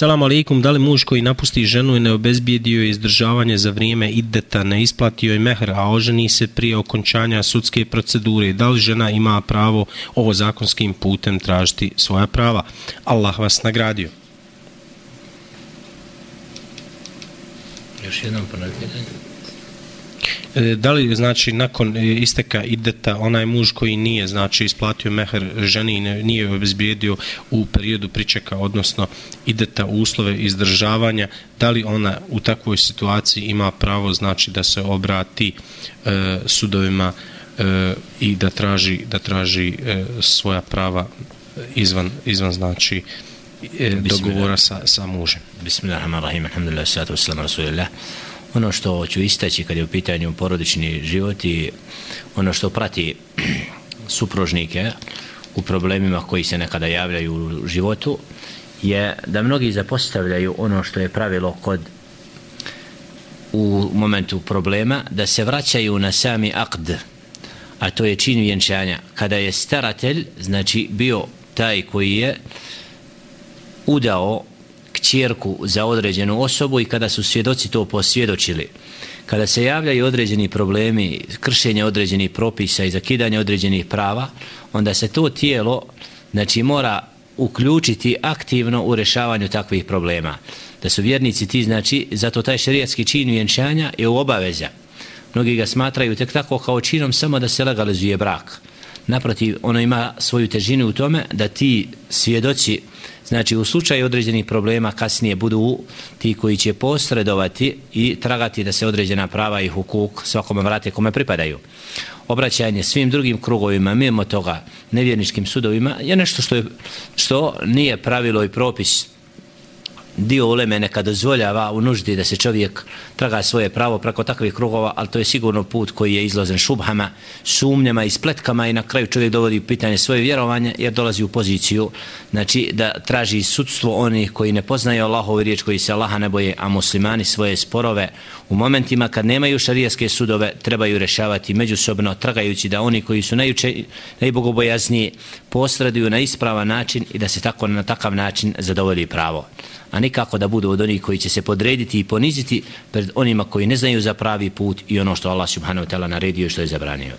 Selam alaikum, da li muž koji napusti ženu i ne obezbijedio izdržavanje za vrijeme ideta, ne isplatio je mehr, a oženi se prije okončanja sudske procedure, da li žena ima pravo ovo zakonskim putem tražiti svoja prava? Allah vas nagradio. Još jednom ponavljanje. E, da li znači nakon e, isteka ideta onaj muž koji nije znači isplatio meher ženi i nije obezbijedio u periodu pričeka odnosno ideta uslove izdržavanja da li ona u takvoj situaciji ima pravo znači da se obrati e, sudovima e, i da traži da traži e, svoja prava izvan izvan znači e, dogovora sa sa mužem? Bismillahirrahmanirrahim. Alhamdulillah salatu wassalamu rasulillah ono što ću istaći kad je u pitanju porodični život i ono što prati supružnike u problemima koji se nekada javljaju u životu je da mnogi zapostavljaju ono što je pravilo kod u momentu problema da se vraćaju na sami akd a to je čin vjenčanja. Kada je staratelj znači bio taj koji je udao čjerku za određenu osobu i kada su svjedoci to posvjedočili. Kada se javljaju određeni problemi, kršenje određenih propisa i zakidanje određenih prava, onda se to tijelo znači, mora uključiti aktivno u rešavanju takvih problema. Da su vjernici ti, znači, zato taj šerijatski čin vjenčanja je u obaveza. Mnogi ga smatraju tek tako kao činom samo da se legalizuje brak. Naprotiv, ono ima svoju težinu u tome da ti svjedoci Znači, u slučaju određenih problema kasnije budu ti koji će posredovati i tragati da se određena prava i hukuk svakome vrate kome pripadaju. Obraćanje svim drugim krugovima, mimo toga, nevjerničkim sudovima, je nešto što, je, što nije pravilo i propis dio uleme neka dozvoljava u nuždi da se čovjek traga svoje pravo preko takvih krugova, ali to je sigurno put koji je izložen šubhama, sumnjama i spletkama i na kraju čovjek dovodi u pitanje svoje vjerovanje jer dolazi u poziciju znači da traži sudstvo onih koji ne poznaju Allahovu riječ koji se Allaha ne boje, a muslimani svoje sporove u momentima kad nemaju šarijaske sudove trebaju rešavati međusobno tragajući da oni koji su najuče, najbogobojazniji posreduju na ispravan način i da se tako na takav način zadovolji pravo. A nikako da budu od onih koji će se podrediti i poniziti pred onima koji ne znaju za pravi put i ono što Allah subhanahu wa ta'ala naredio i što je zabranio.